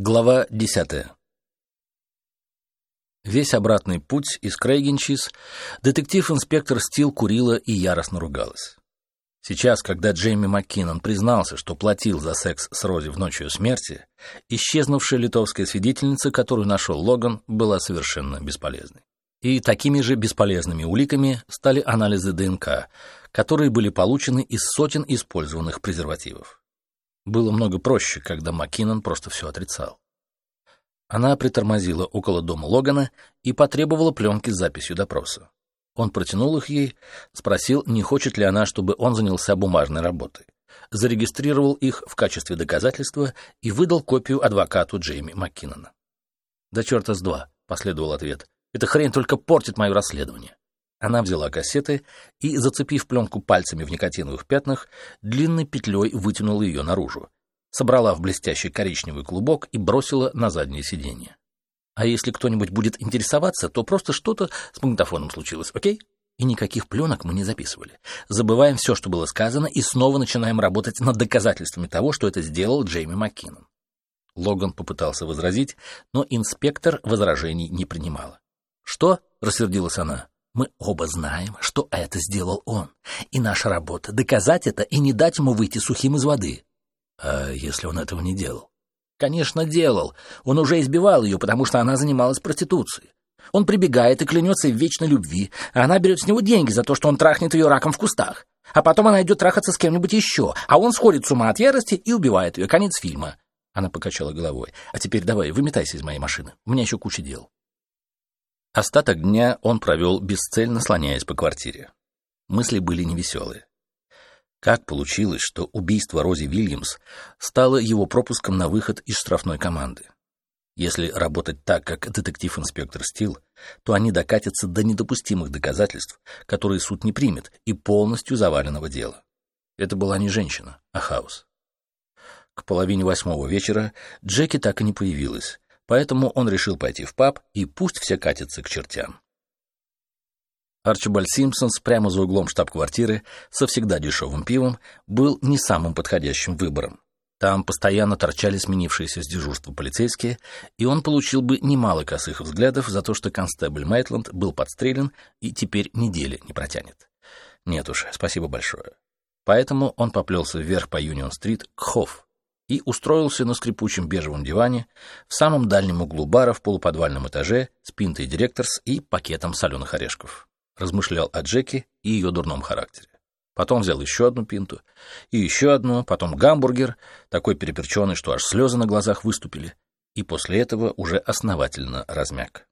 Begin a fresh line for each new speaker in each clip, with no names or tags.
Глава десятая. Весь обратный путь из Крейгенчис детектив-инспектор Стил курила и яростно ругалась. Сейчас, когда Джейми Маккинон признался, что платил за секс с Рози в ночь ее смерти, исчезнувшая литовская свидетельница, которую нашел Логан, была совершенно бесполезной. И такими же бесполезными уликами стали анализы ДНК, которые были получены из сотен использованных презервативов. Было много проще, когда Маккинон просто все отрицал. Она притормозила около дома Логана и потребовала пленки с записью допроса. Он протянул их ей, спросил, не хочет ли она, чтобы он занялся бумажной работой. Зарегистрировал их в качестве доказательства и выдал копию адвокату Джейми Маккинона. «Да черта с два», — последовал ответ. «Эта хрень только портит мое расследование». Она взяла кассеты и, зацепив пленку пальцами в никотиновых пятнах, длинной петлей вытянула ее наружу, собрала в блестящий коричневый клубок и бросила на заднее сиденье. А если кто-нибудь будет интересоваться, то просто что-то с магнитофоном случилось, окей? И никаких пленок мы не записывали. Забываем все, что было сказано, и снова начинаем работать над доказательствами того, что это сделал Джейми Маккинон. Логан попытался возразить, но инспектор возражений не принимала. «Что?» — рассердилась она. Мы оба знаем, что это сделал он, и наша работа — доказать это и не дать ему выйти сухим из воды. А если он этого не делал? Конечно, делал. Он уже избивал ее, потому что она занималась проституцией. Он прибегает и клянется в вечной любви, а она берет с него деньги за то, что он трахнет ее раком в кустах. А потом она идет трахаться с кем-нибудь еще, а он сходит с ума от ярости и убивает ее. Конец фильма. Она покачала головой. А теперь давай, выметайся из моей машины. У меня еще куча дел. Остаток дня он провел бесцельно слоняясь по квартире. Мысли были невеселые. Как получилось, что убийство Рози Вильямс стало его пропуском на выход из штрафной команды? Если работать так, как детектив-инспектор Стил, то они докатятся до недопустимых доказательств, которые суд не примет, и полностью заваленного дела. Это была не женщина, а хаос. К половине восьмого вечера Джеки так и не появилась, Поэтому он решил пойти в паб, и пусть все катятся к чертям. Арчибальд Симпсонс прямо за углом штаб-квартиры со всегда дешевым пивом был не самым подходящим выбором. Там постоянно торчали сменившиеся с дежурства полицейские, и он получил бы немало косых взглядов за то, что констебль Мейтланд был подстрелен и теперь недели не протянет. Нет уж, спасибо большое. Поэтому он поплелся вверх по Юнион-стрит к Хофф, и устроился на скрипучем бежевом диване в самом дальнем углу бара в полуподвальном этаже с пинтой директорс и пакетом соленых орешков. Размышлял о Джеки и ее дурном характере. Потом взял еще одну пинту, и еще одну, потом гамбургер, такой переперченный, что аж слезы на глазах выступили, и после этого уже основательно размяк.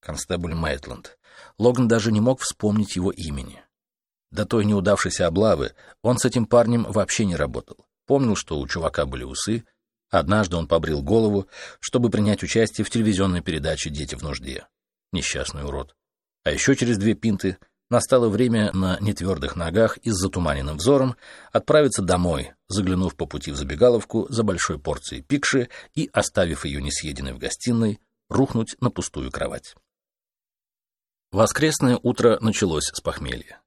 Констебль Мейтланд. Логан даже не мог вспомнить его имени. До той неудавшейся облавы он с этим парнем вообще не работал. Помнил, что у чувака были усы. Однажды он побрил голову, чтобы принять участие в телевизионной передаче «Дети в нужде». Несчастный урод. А еще через две пинты настало время на нетвердых ногах и с затуманенным взором отправиться домой, заглянув по пути в забегаловку за большой порцией пикши и, оставив ее несъеденной в гостиной, рухнуть на пустую кровать. Воскресное утро началось с похмелья.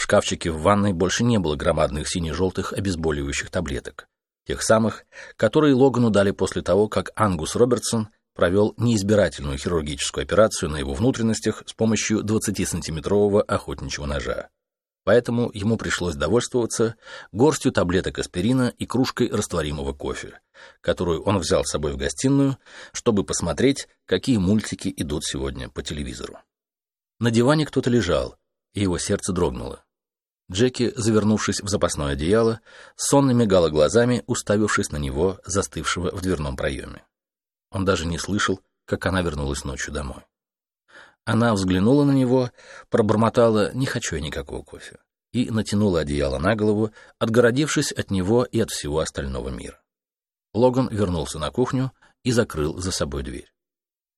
В шкафчике в ванной больше не было громадных сине-желтых обезболивающих таблеток. Тех самых, которые Логану дали после того, как Ангус Робертсон провел неизбирательную хирургическую операцию на его внутренностях с помощью 20-сантиметрового охотничьего ножа. Поэтому ему пришлось довольствоваться горстью таблеток аспирина и кружкой растворимого кофе, которую он взял с собой в гостиную, чтобы посмотреть, какие мультики идут сегодня по телевизору. На диване кто-то лежал, и его сердце дрогнуло. Джеки, завернувшись в запасное одеяло, сонно мигала глазами, уставившись на него, застывшего в дверном проеме. Он даже не слышал, как она вернулась ночью домой. Она взглянула на него, пробормотала «не хочу я никакого кофе» и натянула одеяло на голову, отгородившись от него и от всего остального мира. Логан вернулся на кухню и закрыл за собой дверь.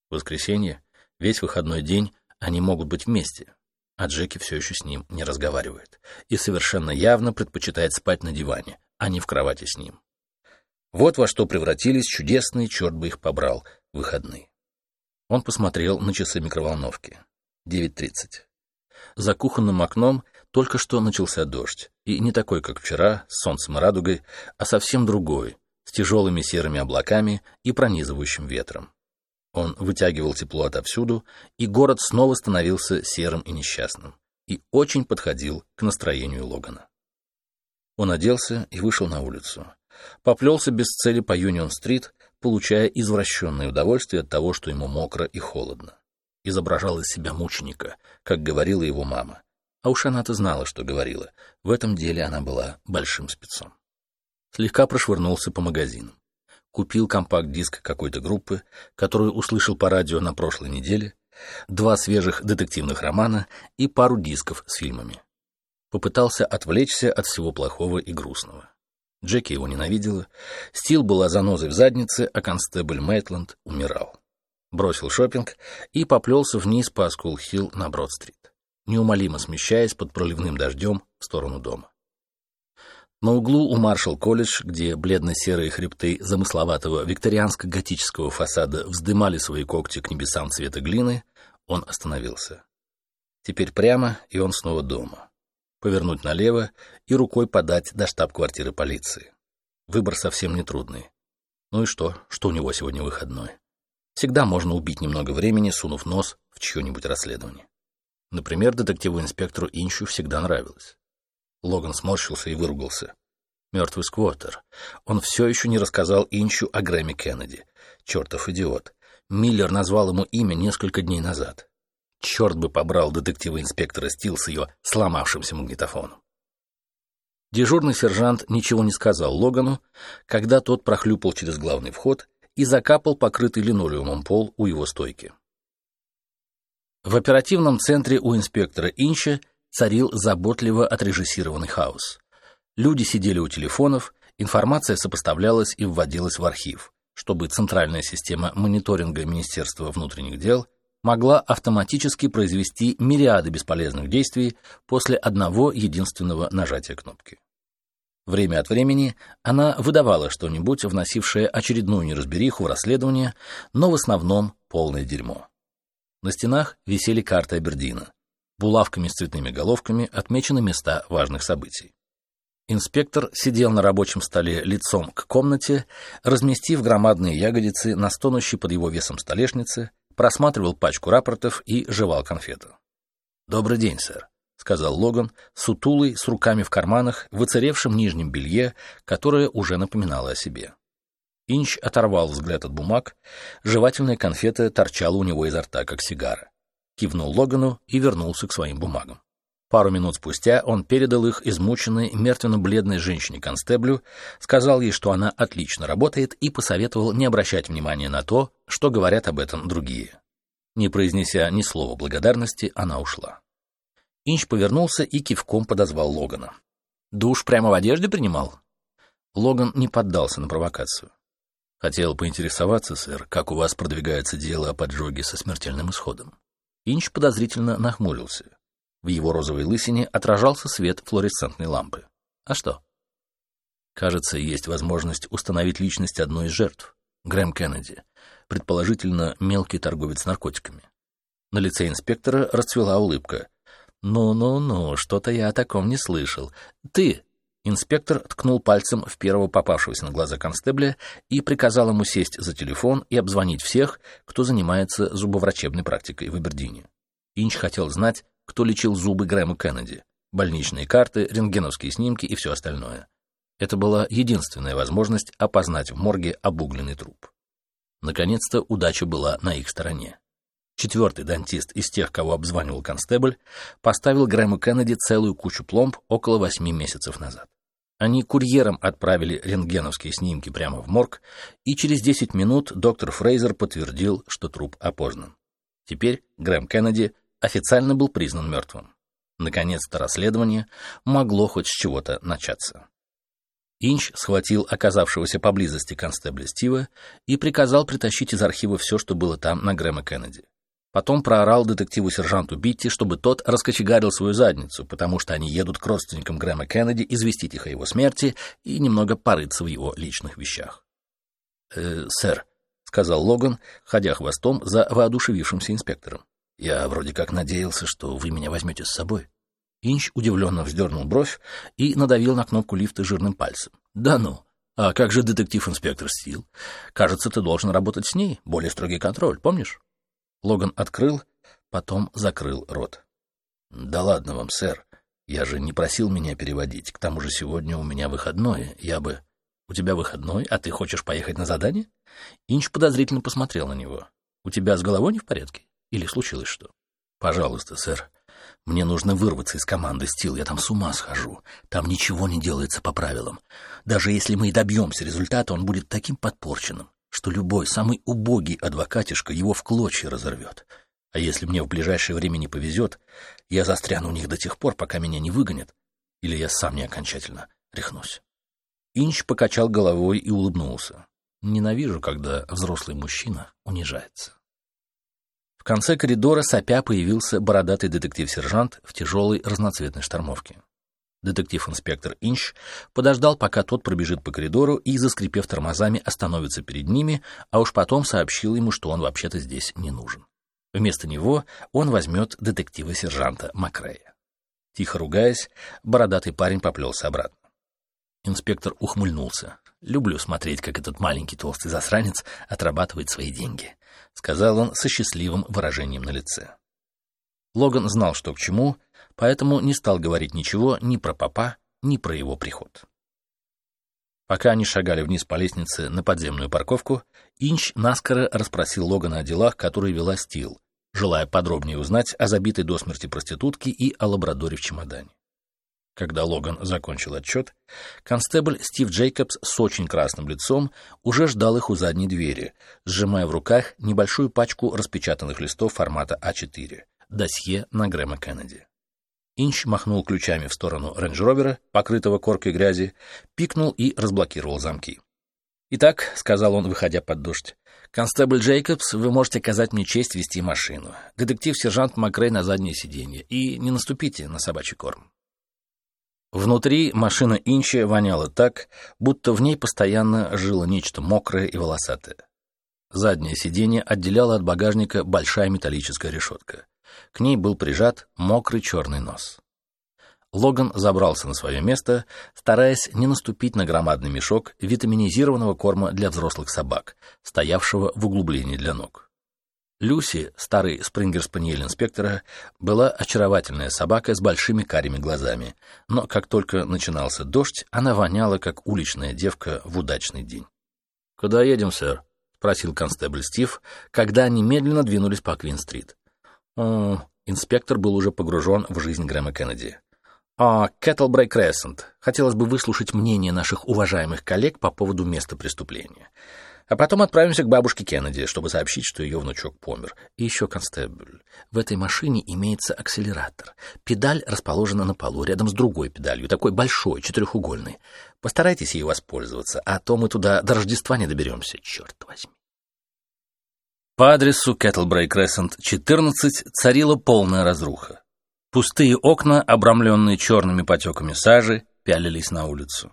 В воскресенье, весь выходной день, они могут быть вместе, а Джеки все еще с ним не разговаривает и совершенно явно предпочитает спать на диване, а не в кровати с ним. Вот во что превратились чудесные, черт бы их побрал, выходные. Он посмотрел на часы микроволновки. 9.30. За кухонным окном только что начался дождь, и не такой, как вчера, с солнцем и радугой, а совсем другой, с тяжелыми серыми облаками и пронизывающим ветром. Он вытягивал тепло отовсюду, и город снова становился серым и несчастным, и очень подходил к настроению Логана. Он оделся и вышел на улицу. Поплелся без цели по Юнион-стрит, получая извращенное удовольствие от того, что ему мокро и холодно. Изображал из себя мученика, как говорила его мама. А уж она-то знала, что говорила. В этом деле она была большим спецом. Слегка прошвырнулся по магазинам. Купил компакт-диск какой-то группы, которую услышал по радио на прошлой неделе, два свежих детективных романа и пару дисков с фильмами. Попытался отвлечься от всего плохого и грустного. Джеки его ненавидела, Стил была занозой в заднице, а констебль Мейтланд умирал. Бросил шопинг и поплелся вниз по Скул-Хилл на Брод-стрит, неумолимо смещаясь под проливным дождем в сторону дома. На углу у Маршалл-колледж, где бледно-серые хребты замысловатого викторианско-готического фасада вздымали свои когти к небесам цвета глины, он остановился. Теперь прямо, и он снова дома повернуть налево и рукой подать до штаб-квартиры полиции. Выбор совсем нетрудный. Ну и что, что у него сегодня выходной? Всегда можно убить немного времени, сунув нос в чье-нибудь расследование. Например, детективу-инспектору Инчу всегда нравилось. Логан сморщился и выругался. Мертвый сквоттер. Он все еще не рассказал Инчу о Грэме Кеннеди. Чертов идиот. Миллер назвал ему имя несколько дней назад. Черт бы побрал детектива-инспектора Стил с ее сломавшимся магнитофоном. Дежурный сержант ничего не сказал Логану, когда тот прохлюпал через главный вход и закапал покрытый линолеумом пол у его стойки. В оперативном центре у инспектора Инча царил заботливо отрежиссированный хаос. Люди сидели у телефонов, информация сопоставлялась и вводилась в архив, чтобы центральная система мониторинга Министерства внутренних дел могла автоматически произвести мириады бесполезных действий после одного единственного нажатия кнопки. Время от времени она выдавала что-нибудь, вносившее очередную неразбериху в расследование, но в основном полное дерьмо. На стенах висели карты Абердина. Булавками с цветными головками отмечены места важных событий. Инспектор сидел на рабочем столе лицом к комнате, разместив громадные ягодицы на стонущей под его весом столешнице, просматривал пачку рапортов и жевал конфету. «Добрый день, сэр», — сказал Логан, сутулый, с руками в карманах, в оцаревшем нижнем белье, которое уже напоминало о себе. Инч оторвал взгляд от бумаг, жевательная конфета торчала у него изо рта, как сигара. Кивнул Логану и вернулся к своим бумагам. Пару минут спустя он передал их измученной, мертвенно-бледной женщине-констеблю, сказал ей, что она отлично работает, и посоветовал не обращать внимания на то, что говорят об этом другие. Не произнеся ни слова благодарности, она ушла. Инч повернулся и кивком подозвал Логана. «Душ прямо в одежде принимал?» Логан не поддался на провокацию. «Хотел поинтересоваться, сэр, как у вас продвигается дело о поджоге со смертельным исходом?» Инч подозрительно нахмурился. В его розовой лысине отражался свет флуоресцентной лампы. А что? Кажется, есть возможность установить личность одной из жертв. Грэм Кеннеди, предположительно мелкий торговец наркотиками. На лице инспектора расцвела улыбка. «Ну-ну-ну, что-то я о таком не слышал. Ты!» Инспектор ткнул пальцем в первого попавшегося на глаза констебля и приказал ему сесть за телефон и обзвонить всех, кто занимается зубоврачебной практикой в Эбердине. Инч хотел знать, кто лечил зубы Грэма Кеннеди, больничные карты, рентгеновские снимки и все остальное. Это была единственная возможность опознать в морге обугленный труп. Наконец-то удача была на их стороне. Четвертый дантист из тех, кого обзванивал констебль, поставил Грэму Кеннеди целую кучу пломб около восьми месяцев назад. Они курьером отправили рентгеновские снимки прямо в морг, и через десять минут доктор Фрейзер подтвердил, что труп опознан. Теперь Грэм Кеннеди официально был признан мертвым. Наконец-то расследование могло хоть с чего-то начаться. Инч схватил оказавшегося поблизости констебля Стива и приказал притащить из архива все, что было там на Грэма Кеннеди. Потом проорал детективу-сержанту Битти, чтобы тот раскочегарил свою задницу, потому что они едут к родственникам Грэма Кеннеди известить их о его смерти и немного порыться в его личных вещах. «Э, «Сэр», — сказал Логан, ходя хвостом за воодушевившимся инспектором. Я вроде как надеялся, что вы меня возьмете с собой. Инч удивленно вздернул бровь и надавил на кнопку лифта жирным пальцем. Да ну! А как же детектив-инспектор Стил? Кажется, ты должен работать с ней. Более строгий контроль, помнишь? Логан открыл, потом закрыл рот. Да ладно вам, сэр. Я же не просил меня переводить. К тому же сегодня у меня выходное. Я бы... У тебя выходной, а ты хочешь поехать на задание? Инч подозрительно посмотрел на него. У тебя с головой не в порядке? Или случилось что? Пожалуйста, сэр. Мне нужно вырваться из команды Стил, я там с ума схожу. Там ничего не делается по правилам. Даже если мы и добьемся результата, он будет таким подпорченным, что любой, самый убогий адвокатишка его в клочья разорвет. А если мне в ближайшее время не повезет, я застряну у них до тех пор, пока меня не выгонят, или я сам не окончательно рехнусь. Инч покачал головой и улыбнулся. Ненавижу, когда взрослый мужчина унижается. В конце коридора сопя появился бородатый детектив-сержант в тяжелой разноцветной штормовке. Детектив-инспектор Инч подождал, пока тот пробежит по коридору и, заскрипев тормозами, остановится перед ними, а уж потом сообщил ему, что он вообще-то здесь не нужен. Вместо него он возьмет детектива-сержанта Макрея. Тихо ругаясь, бородатый парень поплелся обратно. Инспектор ухмыльнулся. «Люблю смотреть, как этот маленький толстый засранец отрабатывает свои деньги», — сказал он со счастливым выражением на лице. Логан знал, что к чему, поэтому не стал говорить ничего ни про папа, ни про его приход. Пока они шагали вниз по лестнице на подземную парковку, Инч наскоро расспросил Логана о делах, которые вела Стил, желая подробнее узнать о забитой до смерти проститутке и о лабрадоре в чемодане. Когда Логан закончил отчет, констебль Стив Джейкобс с очень красным лицом уже ждал их у задней двери, сжимая в руках небольшую пачку распечатанных листов формата А4, досье на Грэма Кеннеди. Инч махнул ключами в сторону рейндж-ровера, покрытого коркой грязи, пикнул и разблокировал замки. «Итак», — сказал он, выходя под дождь, — «констебль Джейкобс, вы можете оказать мне честь вести машину. Детектив-сержант Макрей на заднее сиденье. И не наступите на собачий корм». Внутри машина Инчи воняла так, будто в ней постоянно жило нечто мокрое и волосатое. Заднее сиденье отделяло от багажника большая металлическая решетка. К ней был прижат мокрый черный нос. Логан забрался на свое место, стараясь не наступить на громадный мешок витаминизированного корма для взрослых собак, стоявшего в углублении для ног. Люси, старый спрингер-спаниель инспектора, была очаровательная собака с большими карими глазами, но как только начинался дождь, она воняла, как уличная девка в удачный день. «Куда едем, сэр?» — спросил констебль Стив, когда они медленно двинулись по Квин-стрит. О, инспектор был уже погружен в жизнь Грэма Кеннеди. «А, Кэтлбрейк Крессент. Хотелось бы выслушать мнение наших уважаемых коллег по поводу места преступления. А потом отправимся к бабушке Кеннеди, чтобы сообщить, что ее внучок помер. И еще, констебль, в этой машине имеется акселератор. Педаль расположена на полу, рядом с другой педалью, такой большой, четырехугольной. Постарайтесь ей воспользоваться, а то мы туда до Рождества не доберемся, черт возьми. По адресу Кэтлбрей Крессент, 14, царила полная разруха. Пустые окна, обрамленные черными потеками сажи, пялились на улицу.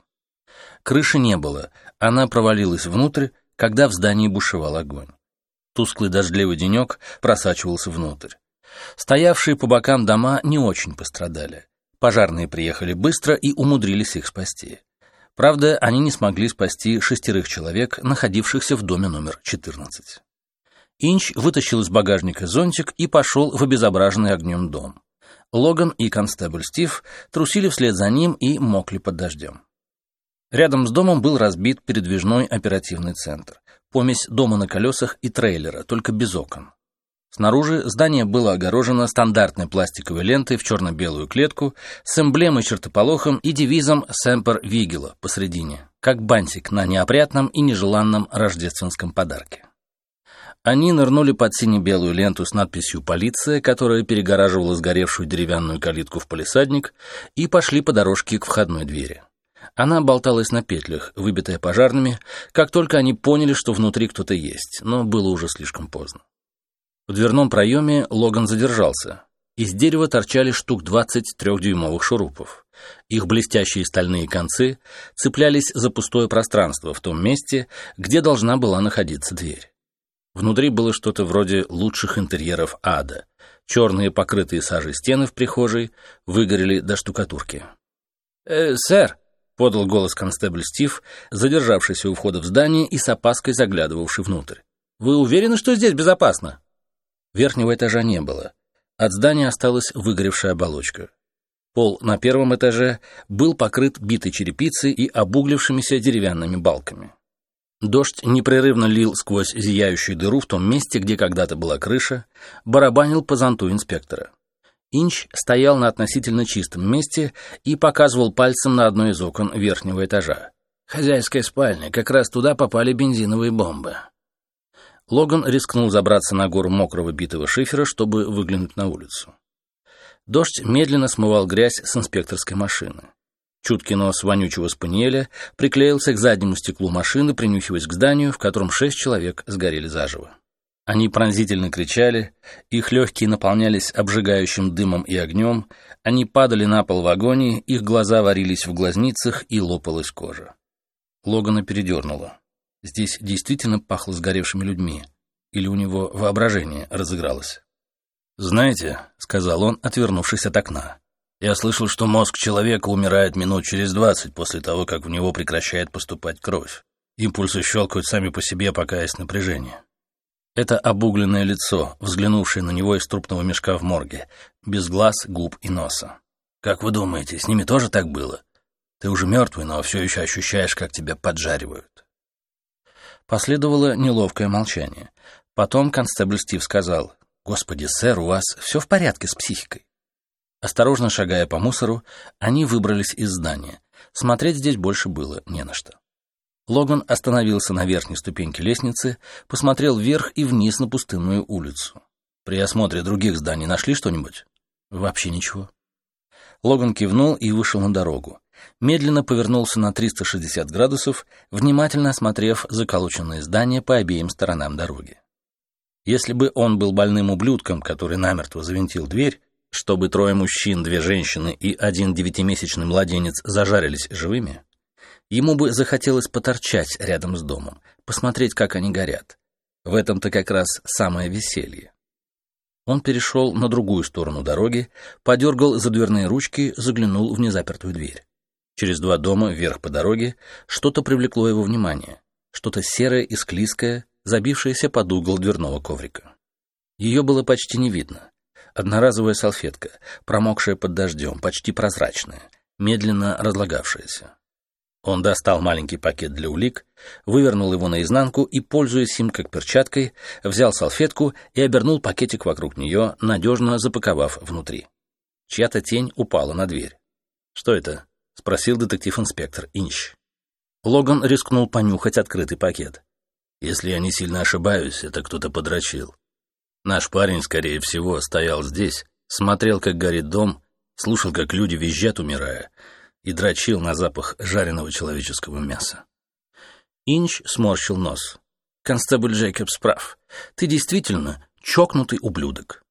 Крыши не было, она провалилась внутрь, когда в здании бушевал огонь. Тусклый дождливый денек просачивался внутрь. Стоявшие по бокам дома не очень пострадали. Пожарные приехали быстро и умудрились их спасти. Правда, они не смогли спасти шестерых человек, находившихся в доме номер 14. Инч вытащил из багажника зонтик и пошел в обезображенный огнем дом. Логан и констебль Стив трусили вслед за ним и мокли под дождем. Рядом с домом был разбит передвижной оперативный центр. Помесь дома на колесах и трейлера, только без окон. Снаружи здание было огорожено стандартной пластиковой лентой в черно-белую клетку с эмблемой чертополохом и девизом «Семпер Вигела» посредине, как бантик на неопрятном и нежеланном рождественском подарке. Они нырнули под сине-белую ленту с надписью «Полиция», которая перегораживала сгоревшую деревянную калитку в полисадник, и пошли по дорожке к входной двери. Она болталась на петлях, выбитая пожарными, как только они поняли, что внутри кто-то есть, но было уже слишком поздно. В дверном проеме Логан задержался. Из дерева торчали штук 20 трехдюймовых шурупов. Их блестящие стальные концы цеплялись за пустое пространство в том месте, где должна была находиться дверь. Внутри было что-то вроде лучших интерьеров ада. Черные покрытые сажей стены в прихожей выгорели до штукатурки. «Э, «Сэр», подал голос констебль Стив, задержавшийся у входа в здание и с опаской заглядывавший внутрь. «Вы уверены, что здесь безопасно?» Верхнего этажа не было. От здания осталась выгоревшая оболочка. Пол на первом этаже был покрыт битой черепицей и обуглившимися деревянными балками. Дождь непрерывно лил сквозь зияющую дыру в том месте, где когда-то была крыша, барабанил по зонту инспектора. Инч стоял на относительно чистом месте и показывал пальцем на одно из окон верхнего этажа. «Хозяйская спальня, как раз туда попали бензиновые бомбы». Логан рискнул забраться на гору мокрого битого шифера, чтобы выглянуть на улицу. Дождь медленно смывал грязь с инспекторской машины. Чуткий нос вонючего спаниеля приклеился к заднему стеклу машины, принюхиваясь к зданию, в котором шесть человек сгорели заживо. Они пронзительно кричали, их легкие наполнялись обжигающим дымом и огнем, они падали на пол в агонии, их глаза варились в глазницах и лопалась кожа. Логана передернуло. Здесь действительно пахло сгоревшими людьми. Или у него воображение разыгралось? «Знаете», — сказал он, отвернувшись от окна, — «я слышал, что мозг человека умирает минут через двадцать после того, как в него прекращает поступать кровь. Импульсы щелкают сами по себе, пока есть напряжение. Это обугленное лицо, взглянувшее на него из трупного мешка в морге, без глаз, губ и носа. Как вы думаете, с ними тоже так было? Ты уже мертвый, но все еще ощущаешь, как тебя поджаривают. Последовало неловкое молчание. Потом констебль Стив сказал, «Господи, сэр, у вас все в порядке с психикой?» Осторожно шагая по мусору, они выбрались из здания. Смотреть здесь больше было не на что. Логан остановился на верхней ступеньке лестницы, посмотрел вверх и вниз на пустынную улицу. При осмотре других зданий нашли что-нибудь? Вообще ничего. Логан кивнул и вышел на дорогу. Медленно повернулся на 360 градусов, внимательно осмотрев заколоченные здания по обеим сторонам дороги. Если бы он был больным ублюдком, который намертво завинтил дверь, чтобы трое мужчин, две женщины и один девятимесячный младенец зажарились живыми, Ему бы захотелось поторчать рядом с домом, посмотреть, как они горят. В этом-то как раз самое веселье. Он перешел на другую сторону дороги, подергал за дверные ручки, заглянул в незапертую дверь. Через два дома вверх по дороге что-то привлекло его внимание. Что-то серое и склизкое, забившееся под угол дверного коврика. Ее было почти не видно. Одноразовая салфетка, промокшая под дождем, почти прозрачная, медленно разлагавшаяся. Он достал маленький пакет для улик, вывернул его наизнанку и, пользуясь им как перчаткой, взял салфетку и обернул пакетик вокруг нее, надежно запаковав внутри. Чья-то тень упала на дверь. «Что это?» — спросил детектив-инспектор Инч. Логан рискнул понюхать открытый пакет. «Если я не сильно ошибаюсь, это кто-то подрочил. Наш парень, скорее всего, стоял здесь, смотрел, как горит дом, слушал, как люди визжат, умирая, и дрочил на запах жареного человеческого мяса. Инч сморщил нос. «Констебль Джейкобс прав. Ты действительно чокнутый ублюдок».